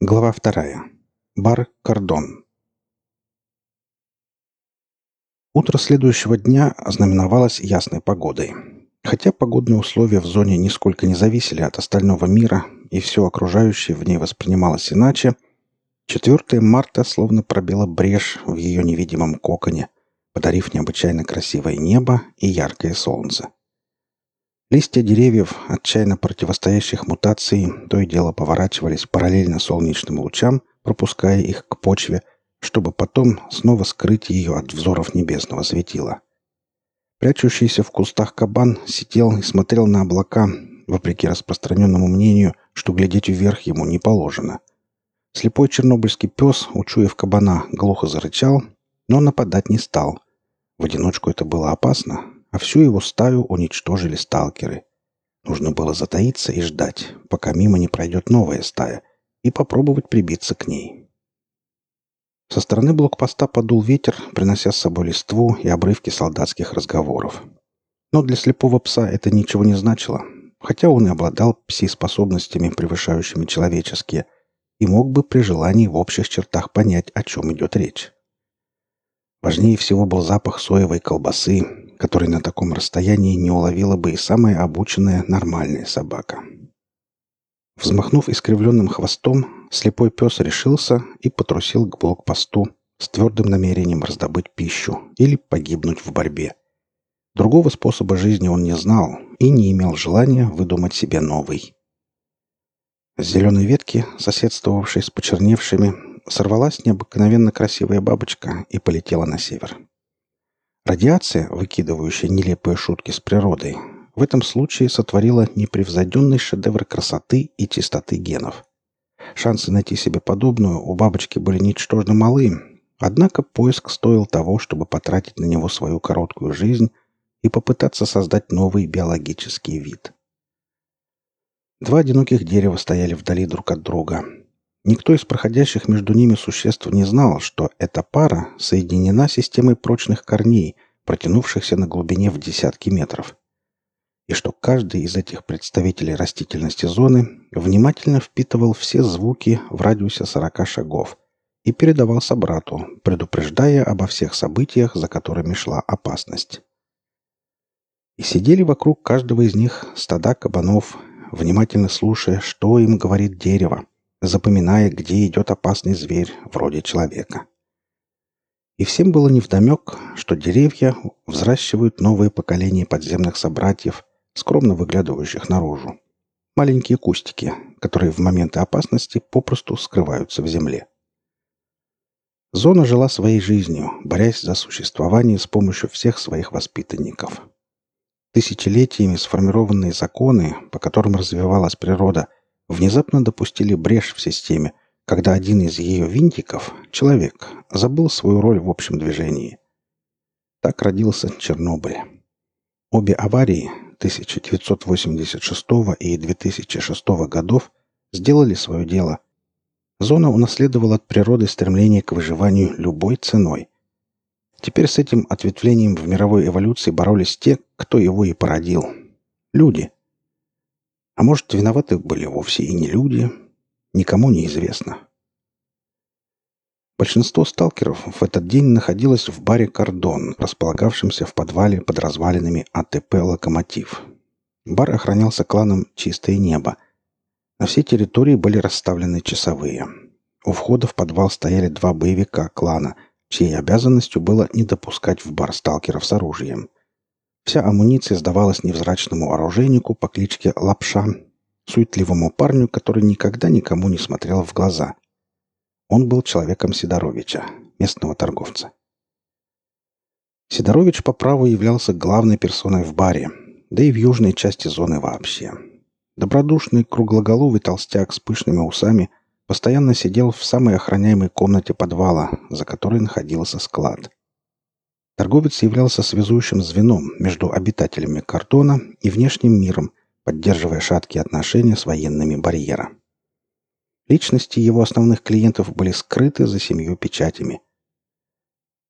Глава вторая. Бар «Кордон». Утро следующего дня ознаменовалось ясной погодой. Хотя погодные условия в зоне нисколько не зависели от остального мира, и все окружающее в ней воспринималось иначе, 4 марта словно пробило брешь в ее невидимом коконе, подарив необычайно красивое небо и яркое солнце. Листья деревьев, отчаянно противостоящих мутации, то и дело поворачивались параллельно солнечным лучам, пропуская их к почве, чтобы потом снова скрыть ее от взоров небесного светила. Прячущийся в кустах кабан сидел и смотрел на облака, вопреки распространенному мнению, что глядеть вверх ему не положено. Слепой чернобыльский пес, учуяв кабана, глухо зарычал, но нападать не стал. В одиночку это было опасно, а всю его стаю уничтожили сталкеры. Нужно было затаиться и ждать, пока мимо не пройдет новая стая, и попробовать прибиться к ней. Со стороны блокпоста подул ветер, принося с собой листву и обрывки солдатских разговоров. Но для слепого пса это ничего не значило, хотя он и обладал пси-способностями, превышающими человеческие, и мог бы при желании в общих чертах понять, о чем идет речь. Важнее всего был запах соевой колбасы, который на таком расстоянии не уловила бы и самая обученная нормальная собака. Взмахнув искривленным хвостом, слепой пес решился и потрусил к блокпосту с твердым намерением раздобыть пищу или погибнуть в борьбе. Другого способа жизни он не знал и не имел желания выдумать себе новый. С зеленой ветки, соседствовавшей с почерневшими, сорвалась необыкновенно красивая бабочка и полетела на север. Радиация, выкидывающая нелепые шутки с природой, в этом случае сотворила непревзойденный шедевр красоты и чистоты генов. Шансы найти себе подобную у бабочки были ничтожно малы, однако поиск стоил того, чтобы потратить на него свою короткую жизнь и попытаться создать новый биологический вид. Два одиноких дерева стояли вдали друг от друга, Никто из проходящих между ними существ не знал, что эта пара соединена системой прочных корней, протянувшихся на глубине в десятки метров. И что каждый из этих представителей растительности зоны внимательно впитывал все звуки в радиусе 40 шагов и передавал собрату, предупреждая обо всех событиях, за которыми шла опасность. И сидели вокруг каждого из них стада кабанов, внимательно слушая, что им говорит дерево, запоминая, где идет опасный зверь, вроде человека. И всем было невдомек, что деревья взращивают новые поколения подземных собратьев, скромно выглядывающих наружу. Маленькие кустики, которые в моменты опасности попросту скрываются в земле. Зона жила своей жизнью, борясь за существование с помощью всех своих воспитанников. Тысячелетиями сформированные законы, по которым развивалась природа – внезапно допустили брешь в системе, когда один из ее винтиков, человек, забыл свою роль в общем движении. Так родился Чернобыль. Обе аварии 1986 и 2006 годов сделали свое дело. Зона унаследовала от природы стремление к выживанию любой ценой. Теперь с этим ответвлением в мировой эволюции боролись те, кто его и породил. Люди, а может, виноваты были вовсе и не люди, никому не известно. Большинство сталкеров в этот день находилось в баре «Кордон», располагавшемся в подвале под развалинами АТП «Локомотив». Бар охранялся кланом «Чистое небо». На всей территории были расставлены часовые. У входа в подвал стояли два боевика клана, чьей обязанностью было не допускать в бар сталкеров с оружием. Вся амуниция сдавалась невзрачному оружейнику по кличке Лапша, суетливому парню, который никогда никому не смотрел в глаза. Он был человеком Сидоровича, местного торговца. Сидорович по праву являлся главной персоной в баре, да и в южной части зоны вообще. Добродушный, круглоголовый толстяк с пышными усами постоянно сидел в самой охраняемой комнате подвала, за которой находился склад – Торговец являлся связующим звеном между обитателями картона и внешним миром, поддерживая шаткие отношения с военными барьера. Личности его основных клиентов были скрыты за семью печатями.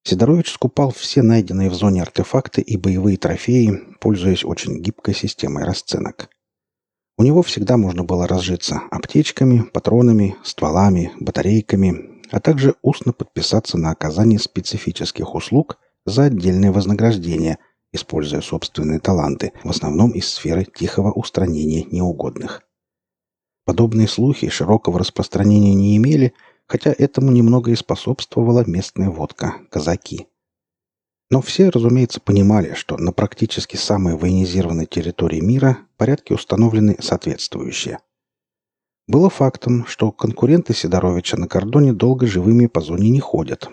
Сидорович скупал все найденные в зоне артефакты и боевые трофеи, пользуясь очень гибкой системой расценок. У него всегда можно было разжиться аптечками, патронами, стволами, батарейками, а также устно подписаться на оказание специфических услуг за отдельное вознаграждение, используя собственные таланты, в основном из сферы тихого устранения неугодных. Подобные слухи широкого распространения не имели, хотя этому немного и способствовала местная водка – казаки. Но все, разумеется, понимали, что на практически самой военизированной территории мира порядки установлены соответствующие. Было фактом, что конкуренты Сидоровича на кордоне долго живыми по зоне не ходят.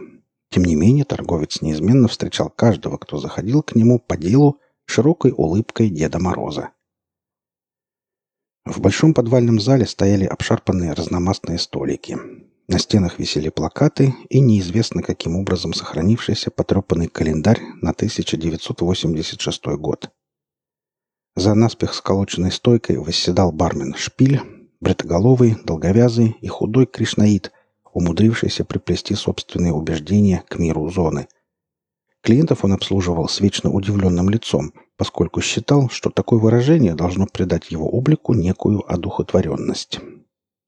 Тем не менее, торговец неизменно встречал каждого, кто заходил к нему по делу широкой улыбкой Деда Мороза. В большом подвальном зале стояли обшарпанные разномастные столики. На стенах висели плакаты и неизвестно каким образом сохранившийся потрепанный календарь на 1986 год. За наспех сколоченной стойкой восседал бармен Шпиль, бритоголовый, долговязый и худой кришнаит, умудрившийся приплести собственные убеждения к миру зоны. Клиентов он обслуживал с вечно удивленным лицом, поскольку считал, что такое выражение должно придать его облику некую одухотворенность.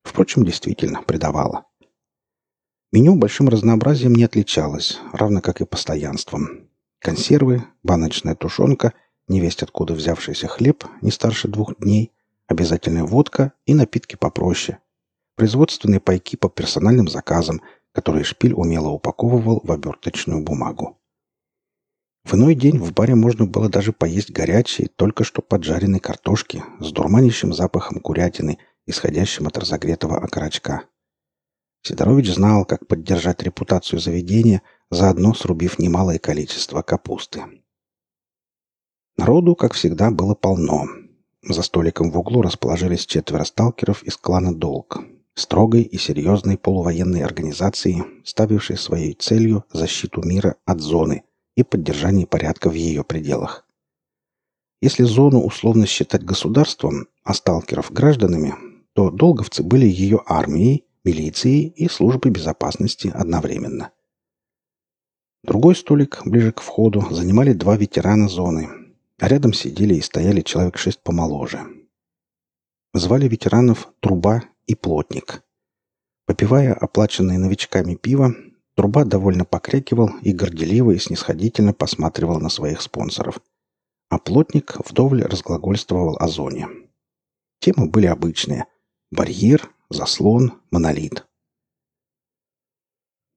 Впрочем, действительно придавало. Меню большим разнообразием не отличалось, равно как и постоянством. Консервы, баночная тушенка, невесть откуда взявшийся хлеб не старше двух дней, обязательная водка и напитки попроще. Производственные пайки по персональным заказам, которые шпиль умело упаковывал в оберточную бумагу. В иной день в баре можно было даже поесть горячей, только что поджаренной картошки с дурманящим запахом курятины, исходящим от разогретого окорочка. Сидорович знал, как поддержать репутацию заведения, заодно срубив немалое количество капусты. Народу, как всегда, было полно. За столиком в углу расположились четверо сталкеров из клана «Долг», строгой и серьезной полувоенной организации, ставившей своей целью защиту мира от зоны и поддержание порядка в ее пределах. Если зону условно считать государством, а сталкеров – гражданами, то долговцы были ее армией милицией и службой безопасности одновременно. Другой столик, ближе к входу, занимали два ветерана зоны, а рядом сидели и стояли человек шесть помоложе. Звали ветеранов Труба и Плотник. Попивая оплаченные новичками пиво, Труба довольно покрякивал и горделиво и снисходительно посматривал на своих спонсоров. А Плотник вдоволь разглагольствовал о зоне. Темы были обычные. Барьер, Заслон, монолит.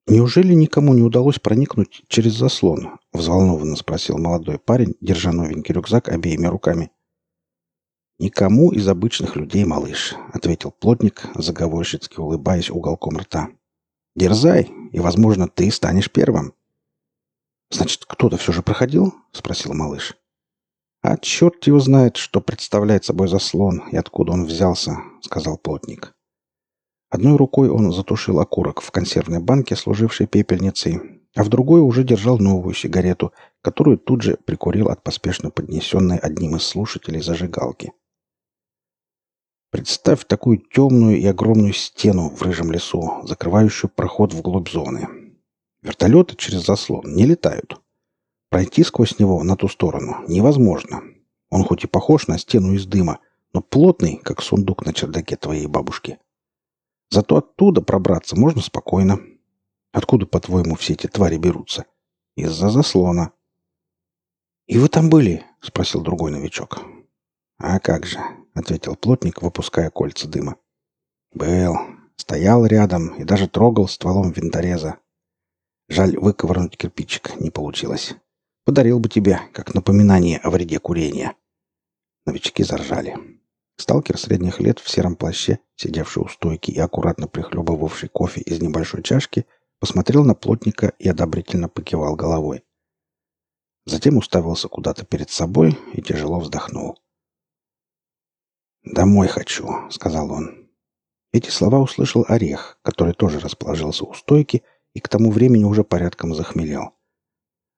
«Неужели никому не удалось проникнуть через заслон?» — взволнованно спросил молодой парень, держа новенький рюкзак обеими руками. «Никому из обычных людей, малыш», — ответил плотник, заговорщицки улыбаясь уголком рта. «Дерзай, и, возможно, ты станешь первым». «Значит, кто-то все же проходил?» — спросил малыш. «А черт его знает, что представляет собой заслон и откуда он взялся», — сказал плотник. Одной рукой он затушил окурок в консервной банке, служившей пепельницей, а в другой уже держал новую сигарету, которую тут же прикурил от поспешно поднесенной одним из слушателей зажигалки. Представь такую темную и огромную стену в рыжем лесу, закрывающую проход вглубь зоны. Вертолеты через заслон не летают. Пройти сквозь него на ту сторону невозможно. Он хоть и похож на стену из дыма, но плотный, как сундук на чердаке твоей бабушки. Зато оттуда пробраться можно спокойно. Откуда, по-твоему, все эти твари берутся? Из-за заслона. «И вы там были?» — спросил другой новичок. «А как же?» — ответил плотник, выпуская кольца дыма. «Был. Стоял рядом и даже трогал стволом винтореза. Жаль, выковырнуть кирпичик не получилось. Подарил бы тебе, как напоминание о вреде курения». Новички заржали. Сталкер средних лет в сером плаще, сидевший у стойки и аккуратно прихлебывавший кофе из небольшой чашки, посмотрел на плотника и одобрительно покивал головой. Затем уставился куда-то перед собой и тяжело вздохнул. «Домой хочу», — сказал он. Эти слова услышал Орех, который тоже расположился у стойки и к тому времени уже порядком захмелел.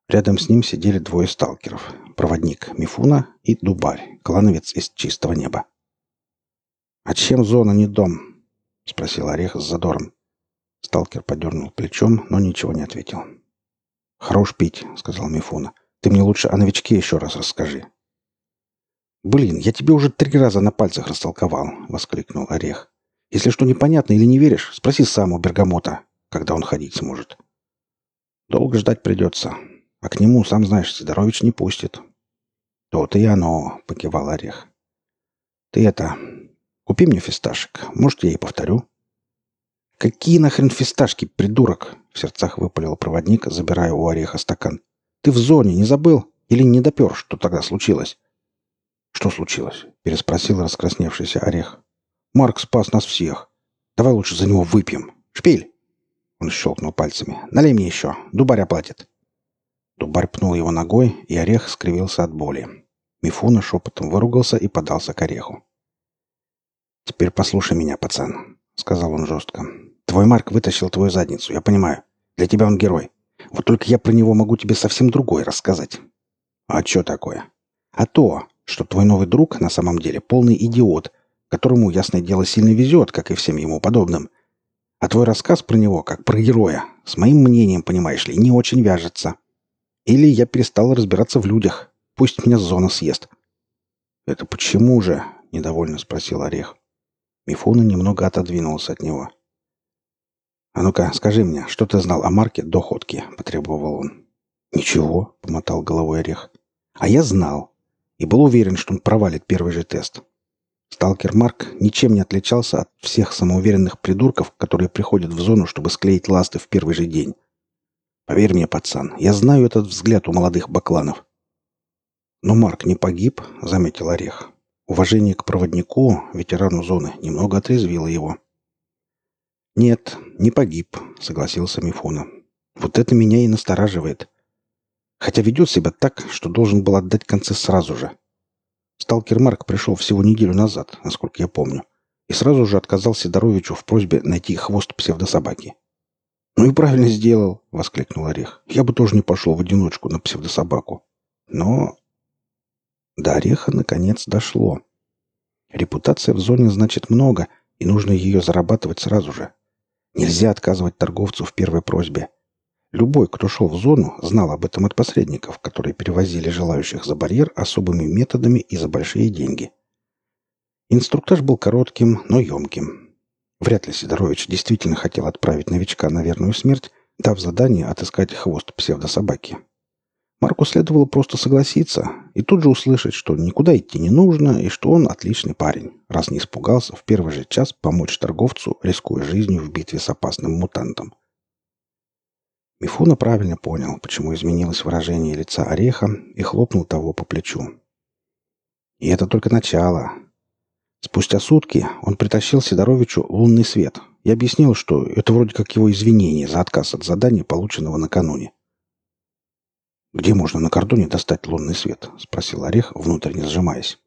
Рядом с ним сидели двое сталкеров — проводник Мифуна и Дубарь, клановец из чистого неба. «А чем зона не дом?» — спросил Орех с задором. Сталкер подернул плечом, но ничего не ответил. «Хорош пить», — сказал Мифуна. «Ты мне лучше о новичке еще раз расскажи». «Блин, я тебе уже три раза на пальцах растолковал», — воскликнул Орех. «Если что непонятно или не веришь, спроси сам у Бергамота, когда он ходить сможет». «Долго ждать придется, а к нему, сам знаешь, Сидорович не пустит». «То-то и оно», — покивал Орех. «Ты это, купи мне фисташек, может, я и повторю». «Какие нахрен фисташки, придурок?» — в сердцах выпалил проводник, забирая у Ореха стакан. «Ты в зоне, не забыл? Или не допер, что тогда случилось?» «Что случилось?» — переспросил раскрасневшийся Орех. «Марк спас нас всех. Давай лучше за него выпьем. Шпиль!» Он щелкнул пальцами. «Налей мне еще. Дубарь оплатит». Дубарь пнул его ногой, и Орех скривился от боли. Мифуна шепотом выругался и подался к Ореху. «Теперь послушай меня, пацан», — сказал он жестко. «Твой Марк вытащил твою задницу, я понимаю. Для тебя он герой. Вот только я про него могу тебе совсем другой рассказать». «А что такое?» «А то, что твой новый друг на самом деле полный идиот, которому, ясное дело, сильно везет, как и всем ему подобным. А твой рассказ про него, как про героя, с моим мнением, понимаешь ли, не очень вяжется. Или я перестал разбираться в людях. Пусть меня зона съест». «Это почему же?» — недовольно спросил Орех. Мифуна немного отодвинулся от него. «А ну-ка, скажи мне, что ты знал о Марке до ходки?» — потребовал он. «Ничего», — помотал головой Орех. «А я знал и был уверен, что он провалит первый же тест. Сталкер Марк ничем не отличался от всех самоуверенных придурков, которые приходят в зону, чтобы склеить ласты в первый же день. Поверь мне, пацан, я знаю этот взгляд у молодых бакланов. Но Марк не погиб, заметил Орех. Уважение к проводнику, ветерану зоны, немного отрезвило его. «Нет, не погиб», — согласился Мифуна. «Вот это меня и настораживает. Хотя ведет себя так, что должен был отдать концы сразу же. Сталкер Марк пришел всего неделю назад, насколько я помню, и сразу же отказал Сидоровичу в просьбе найти хвост псевдособаки. «Ну и правильно сделал», — воскликнул Орех. «Я бы тоже не пошел в одиночку на псевдособаку. Но...» До Ореха наконец дошло. Репутация в зоне значит много, и нужно ее зарабатывать сразу же. Нельзя отказывать торговцу в первой просьбе. Любой, кто шел в зону, знал об этом от посредников, которые перевозили желающих за барьер особыми методами и за большие деньги. Инструктаж был коротким, но емким. Вряд ли Сидорович действительно хотел отправить новичка на верную смерть, дав задание отыскать хвост псевдособаки. Марку следовало просто согласиться и тут же услышать, что никуда идти не нужно и что он отличный парень, раз не испугался в первый же час помочь торговцу, рискуя жизнью в битве с опасным мутантом. Мифуна правильно понял, почему изменилось выражение лица Ореха и хлопнул того по плечу. И это только начало. Спустя сутки он притащил Сидоровичу лунный свет и объяснил, что это вроде как его извинение за отказ от задания, полученного накануне. «Где можно на кордоне достать лунный свет?» — спросил Орех, внутренне сжимаясь.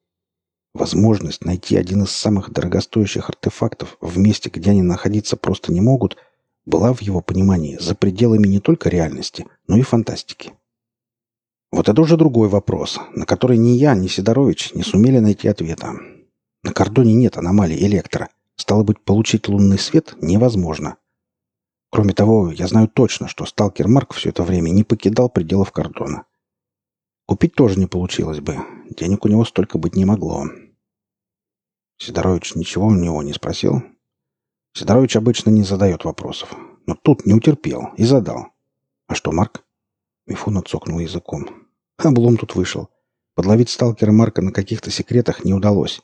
Возможность найти один из самых дорогостоящих артефактов в месте, где они находиться просто не могут — была в его понимании за пределами не только реальности, но и фантастики. Вот это уже другой вопрос, на который ни я, ни Сидорович не сумели найти ответа. На кордоне нет аномалий электро. Стало быть, получить лунный свет невозможно. Кроме того, я знаю точно, что сталкер Марк все это время не покидал пределов кордона. Купить тоже не получилось бы. Денег у него столько быть не могло. Сидорович ничего у него не спросил, Сидорович обычно не задает вопросов, но тут не утерпел и задал. «А что, Марк?» Мифун цокнул языком. Облом тут вышел. Подловить сталкера Марка на каких-то секретах не удалось.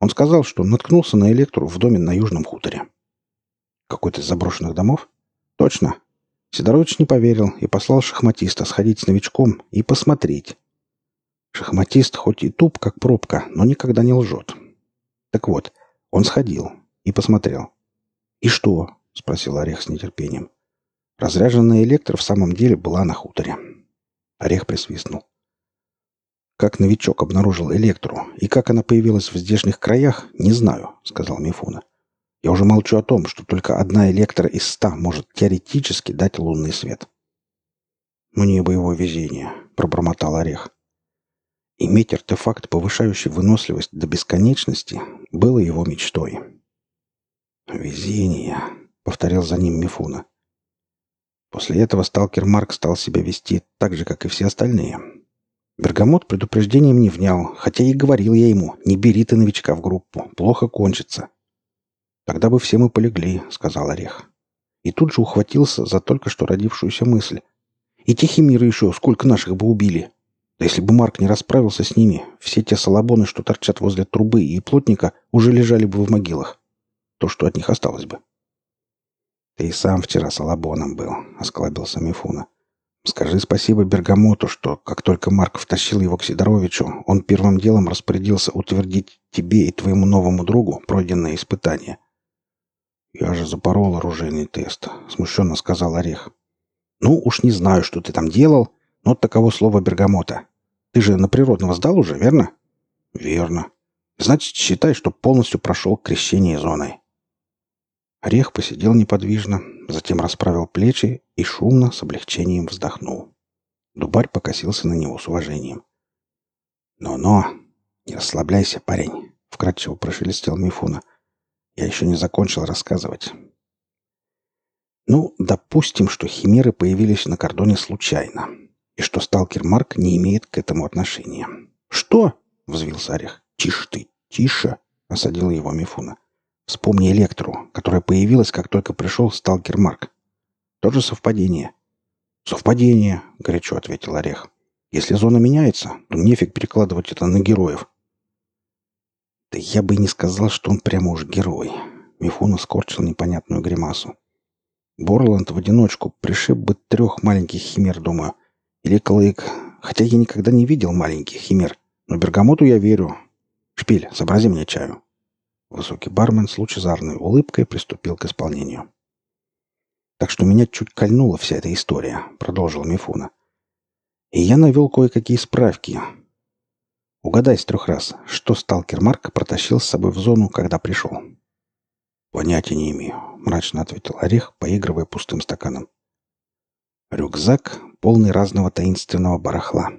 Он сказал, что наткнулся на электру в доме на Южном хуторе. Какой-то из заброшенных домов? Точно. Сидорович не поверил и послал шахматиста сходить с новичком и посмотреть. Шахматист хоть и туп, как пробка, но никогда не лжет. Так вот, он сходил и посмотрел. «И что?» — спросил Орех с нетерпением. Разряженная электро в самом деле была на хуторе. Орех присвистнул. «Как новичок обнаружил электру и как она появилась в здешних краях, не знаю», — сказал Мифуна. «Я уже молчу о том, что только одна электро из ста может теоретически дать лунный свет». «Мне бы его везение», — пробормотал Орех. Иметь артефакт, повышающий выносливость до бесконечности, было его мечтой. «Везение», — повторил за ним Мифуна. После этого сталкер Марк стал себя вести так же, как и все остальные. Бергамот предупреждением не внял, хотя и говорил я ему, не бери ты новичка в группу, плохо кончится. Тогда бы все мы полегли, сказал Орех. И тут же ухватился за только что родившуюся мысль. И те химеры еще, сколько наших бы убили. Да если бы Марк не расправился с ними, все те салабоны, что торчат возле трубы и плотника, уже лежали бы в могилах. То, что от них осталось бы. «Ты и сам вчера салабоном был», — осклабился Мифуна. «Скажи спасибо Бергамоту, что, как только Марк втащил его к Сидоровичу, он первым делом распорядился утвердить тебе и твоему новому другу пройденное испытание». «Я же запорол оружейный тест», — смущенно сказал Орех. «Ну, уж не знаю, что ты там делал, но таково слово Бергамота. Ты же на природного сдал уже, верно?» «Верно. Значит, считай, что полностью прошел крещение зоной». Орех посидел неподвижно, затем расправил плечи и шумно, с облегчением вздохнул. Дубарь покосился на него с уважением. «Но-но, не расслабляйся, парень», — вкратчиво прошелестел Мифуна. «Я еще не закончил рассказывать». Ну, допустим, что химеры появились на кордоне случайно, и что сталкер Марк не имеет к этому отношения. «Что?» — взвился Орех. «Тише ты, тише!» — осадил его Мифуна. Вспомни Электру, которая появилась, как только пришел сталкер Марк. Тоже совпадение. Совпадение, горячо ответил Орех. Если зона меняется, то нефиг перекладывать это на героев. Да я бы и не сказал, что он прямо уж герой. Мифуна скорчил непонятную гримасу. Борланд в одиночку пришиб бы трех маленьких химер, думаю. Или Клык. Хотя я никогда не видел маленьких химер. Но Бергамоту я верю. Шпиль, сообрази мне чаю. Высокий бармен с лучезарной улыбкой приступил к исполнению. «Так что меня чуть кольнула вся эта история», — продолжил Мифуна. «И я навел кое-какие справки. Угадай с трех раз, что сталкер Марк протащил с собой в зону, когда пришел?» «Понятия не имею», — мрачно ответил Орех, поигрывая пустым стаканом. «Рюкзак, полный разного таинственного барахла.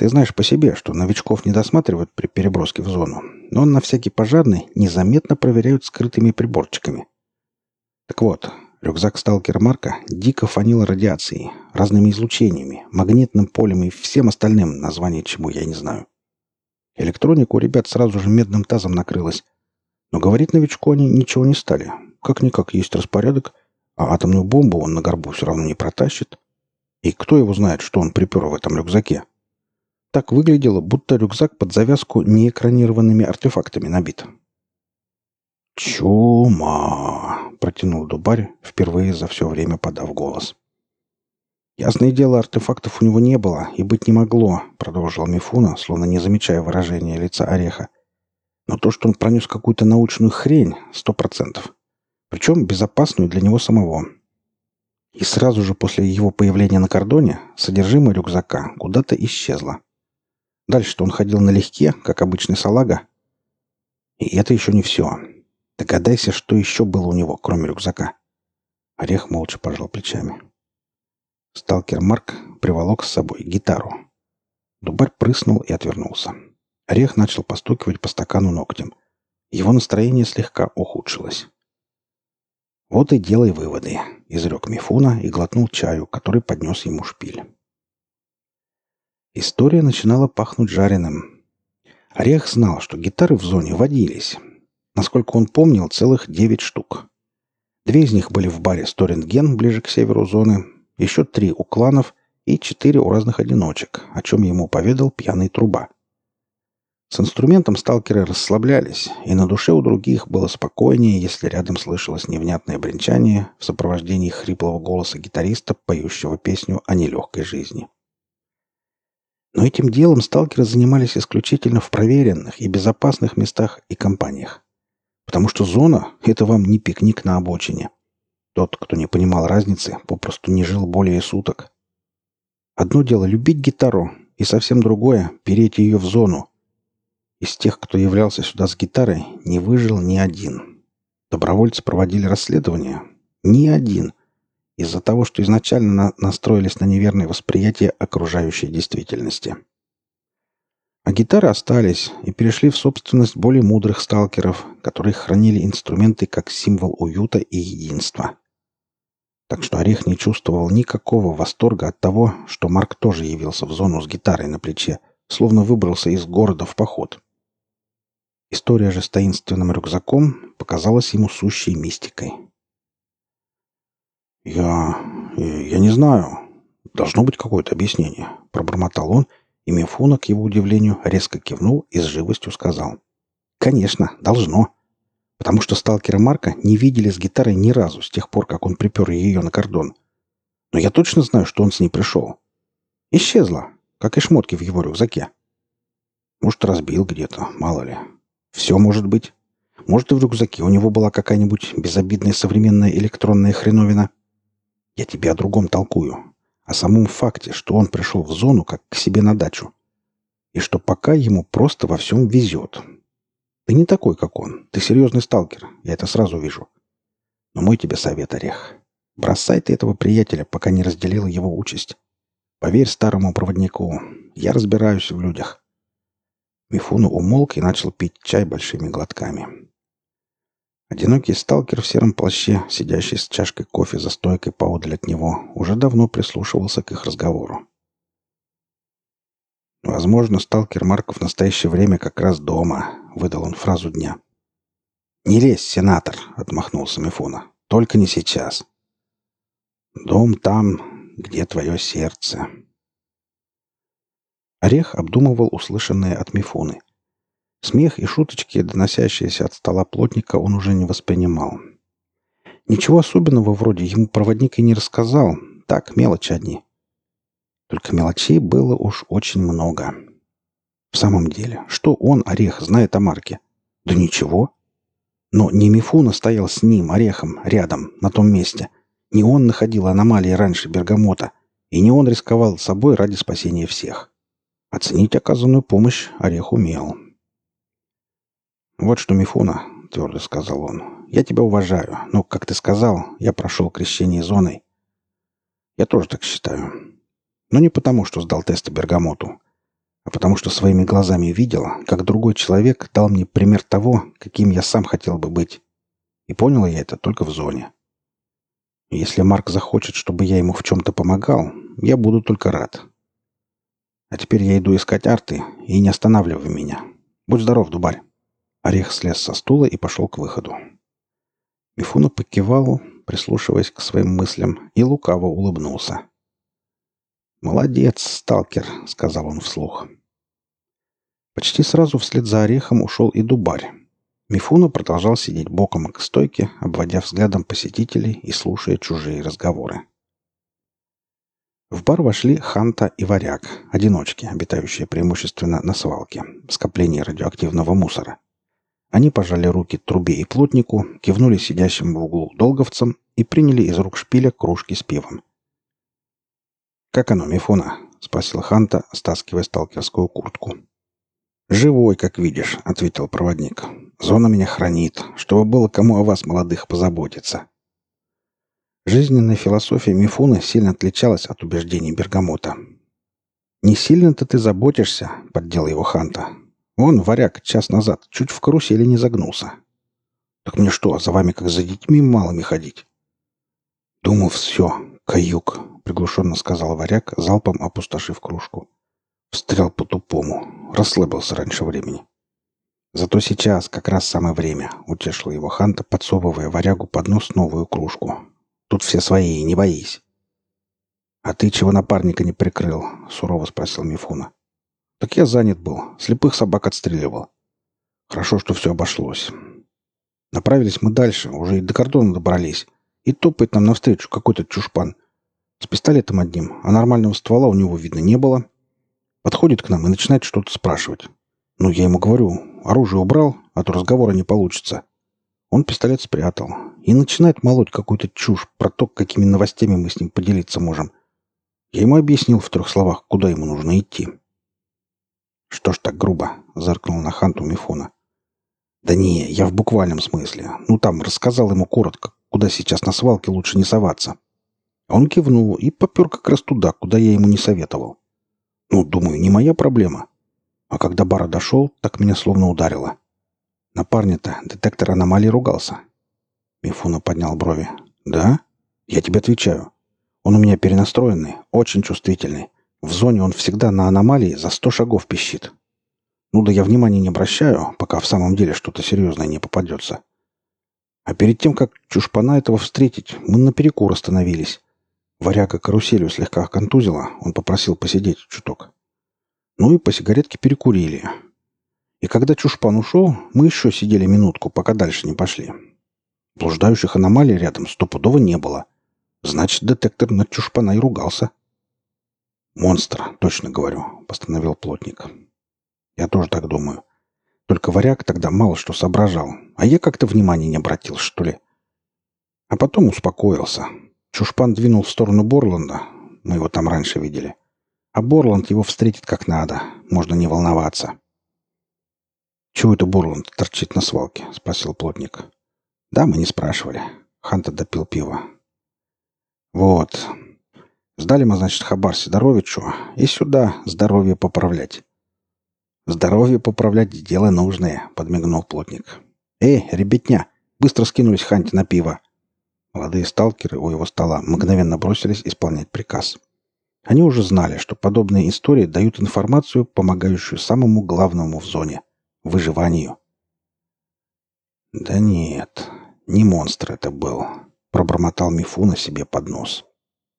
Ты знаешь по себе, что новичков не досматривают при переброске в зону, но на всякий пожарный незаметно проверяют скрытыми приборчиками. Так вот, рюкзак сталкера Марка дико фанил радиацией, разными излучениями, магнитным полем и всем остальным, название чему я не знаю. Электронику у ребят сразу же медным тазом накрылась. Но говорить новичку они ничего не стали. Как-никак есть распорядок, а атомную бомбу он на горбу все равно не протащит. И кто его знает, что он припер в этом рюкзаке? Так выглядело, будто рюкзак под завязку неэкранированными артефактами набит. «Чума!» — протянул Дубарь, впервые за все время подав голос. «Ясное дело, артефактов у него не было и быть не могло», — продолжил Мифуна, словно не замечая выражения лица Ореха. «Но то, что он пронес какую-то научную хрень, сто процентов. Причем безопасную для него самого. И сразу же после его появления на кордоне содержимое рюкзака куда-то исчезло. Дальше-то он ходил налегке, как обычный салага. И это еще не все. Догадайся, что еще было у него, кроме рюкзака. Орех молча пожал плечами. Сталкер Марк приволок с собой гитару. Дубарь прыснул и отвернулся. Орех начал постукивать по стакану ногтем. Его настроение слегка ухудшилось. «Вот и делай выводы», — изрек Мифуна и глотнул чаю, который поднес ему шпиль. История начинала пахнуть жареным. Орех знал, что гитары в зоне водились. Насколько он помнил, целых девять штук. Две из них были в баре «Сторинген» ближе к северу зоны, еще три у кланов и четыре у разных одиночек, о чем ему поведал пьяный труба. С инструментом сталкеры расслаблялись, и на душе у других было спокойнее, если рядом слышалось невнятное бренчание в сопровождении хриплого голоса гитариста, поющего песню о нелегкой жизни. Но этим делом сталкеры занимались исключительно в проверенных и безопасных местах и компаниях. Потому что зона — это вам не пикник на обочине. Тот, кто не понимал разницы, попросту не жил более суток. Одно дело любить гитару, и совсем другое — переть ее в зону. Из тех, кто являлся сюда с гитарой, не выжил ни один. Добровольцы проводили расследование. Ни один из-за того, что изначально на настроились на неверное восприятие окружающей действительности. А гитары остались и перешли в собственность более мудрых сталкеров, которые хранили инструменты как символ уюта и единства. Так что Орех не чувствовал никакого восторга от того, что Марк тоже явился в зону с гитарой на плече, словно выбрался из города в поход. История же с таинственным рюкзаком показалась ему сущей мистикой. «Я... я не знаю. Должно быть какое-то объяснение», — пробормотал он, и Мефуна, к его удивлению, резко кивнул и с живостью сказал. «Конечно, должно. Потому что сталкера Марка не видели с гитарой ни разу с тех пор, как он припер ее на кордон. Но я точно знаю, что он с ней пришел. Исчезла, как и шмотки в его рюкзаке. Может, разбил где-то, мало ли. Все может быть. Может, и в рюкзаке у него была какая-нибудь безобидная современная электронная хреновина. Я тебе о другом толкую. О самом факте, что он пришел в зону как к себе на дачу. И что пока ему просто во всем везет. Ты не такой, как он. Ты серьезный сталкер. Я это сразу вижу. Но мой тебе совет, Орех. Бросай ты этого приятеля, пока не разделила его участь. Поверь старому проводнику. Я разбираюсь в людях. Мифуну умолк и начал пить чай большими глотками. Одинокий сталкер в сером плаще, сидящий с чашкой кофе за стойкой поодаль от него, уже давно прислушивался к их разговору. «Возможно, сталкер Марков в настоящее время как раз дома», — выдал он фразу дня. «Не лезь, сенатор», — отмахнулся Мифуна. «Только не сейчас. Дом там, где твое сердце». Орех обдумывал услышанное от Мифуны. Смех и шуточки, доносящиеся от стола плотника, он уже не воспринимал. Ничего особенного вроде ему проводник и не рассказал. Так, мелочи одни. Только мелочей было уж очень много. В самом деле, что он, Орех, знает о Марке? Да ничего. Но не Мифуна стоял с ним, Орехом, рядом, на том месте. Не он находил аномалии раньше Бергамота, и не он рисковал собой ради спасения всех. Оценить оказанную помощь Орех умел. «Вот что, Мифуна», — твердо сказал он, — «я тебя уважаю, но, как ты сказал, я прошел крещение зоной. Я тоже так считаю. Но не потому, что сдал тесты Бергамоту, а потому что своими глазами видел, как другой человек дал мне пример того, каким я сам хотел бы быть. И понял я это только в зоне. Если Марк захочет, чтобы я ему в чем-то помогал, я буду только рад. А теперь я иду искать арты, и не останавливай меня. Будь здоров, дубарь. Орех слез со стула и пошел к выходу. Мифуна покивал, прислушиваясь к своим мыслям, и лукаво улыбнулся. «Молодец, сталкер», — сказал он вслух. Почти сразу вслед за орехом ушел и дубарь. Мифуна продолжал сидеть боком к стойке, обводя взглядом посетителей и слушая чужие разговоры. В бар вошли Ханта и Варяг, одиночки, обитающие преимущественно на свалке, скоплении радиоактивного мусора. Они пожали руки трубе и плотнику, кивнули сидящим в углу долговцам и приняли из рук шпиля кружки с пивом. «Как оно, Мифуна?» — спросил Ханта, стаскивая сталкерскую куртку. «Живой, как видишь», — ответил проводник. «Зона меня хранит, чтобы было кому о вас, молодых, позаботиться». Жизненная философия Мифуны сильно отличалась от убеждений Бергамота. «Не сильно-то ты заботишься», — поддел его Ханта. «Вон, варяг, час назад, чуть в карусели не загнулся». «Так мне что, за вами как за детьми малыми ходить?» «Думал, все, каюк», — приглушенно сказал варяг, залпом опустошив кружку. Встрял по-тупому, расслабился раньше времени. «Зато сейчас как раз самое время», — утешил его Ханта, подсовывая варягу под нос новую кружку. Тут все свои, не боись. «А ты чего напарника не прикрыл?» — сурово спросил Мифуна. «Так я занят был. Слепых собак отстреливал. Хорошо, что все обошлось. Направились мы дальше, уже и до кордона добрались. И топает нам навстречу какой-то чушпан. С пистолетом одним, а нормального ствола у него, видно, не было. Подходит к нам и начинает что-то спрашивать. Ну, я ему говорю, оружие убрал, а то разговора не получится. Он пистолет спрятал и начинает молоть какую-то чушь про то, какими новостями мы с ним поделиться можем. Я ему объяснил в трех словах, куда ему нужно идти. «Что ж так грубо?» — заркнул на Ханту Мифуна. «Да не, я в буквальном смысле. Ну там, рассказал ему коротко, куда сейчас на свалке лучше не соваться». Он кивнул и попер как раз туда, куда я ему не советовал. Ну, думаю, не моя проблема. А когда Бара дошел, так меня словно ударило. На парня-то детектор аномалий ругался. Мифуна поднял брови. «Да? Я тебе отвечаю. Он у меня перенастроенный, очень чувствительный. В зоне он всегда на аномалии за сто шагов пищит. Ну да я внимания не обращаю, пока в самом деле что-то серьезное не попадется. А перед тем, как чушпана этого встретить, мы на перекур остановились. Варяга каруселью слегка контузила, он попросил посидеть чуток. Ну и по сигаретке перекурили. И когда чушпан ушел, мы еще сидели минутку, пока дальше не пошли. Блуждающих аномалий рядом стопудово не было. Значит, детектор над чушпаной ругался. «Монстр, точно говорю», — постановил плотник. «Я тоже так думаю. Только варяг тогда мало что соображал, а я как-то внимания не обратил, что ли. А потом успокоился. Чушпан двинул в сторону Борланда, мы его там раньше видели. А Борланд его встретит как надо, можно не волноваться». «Чего это Борланд торчит на свалке?» — спросил плотник. «Да, мы не спрашивали». Ханта допил пиво. «Вот. Сдали мы, значит, хабар Сидоровичу, и сюда здоровье поправлять». «Здоровье поправлять — дело нужное», — подмигнул плотник. «Эй, ребятня, быстро скинулись Ханте на пиво». Молодые сталкеры у его стола мгновенно бросились исполнять приказ. Они уже знали, что подобные истории дают информацию, помогающую самому главному в зоне — выживанию. «Да нет, не монстр это был», — пробормотал Мифуна себе под нос.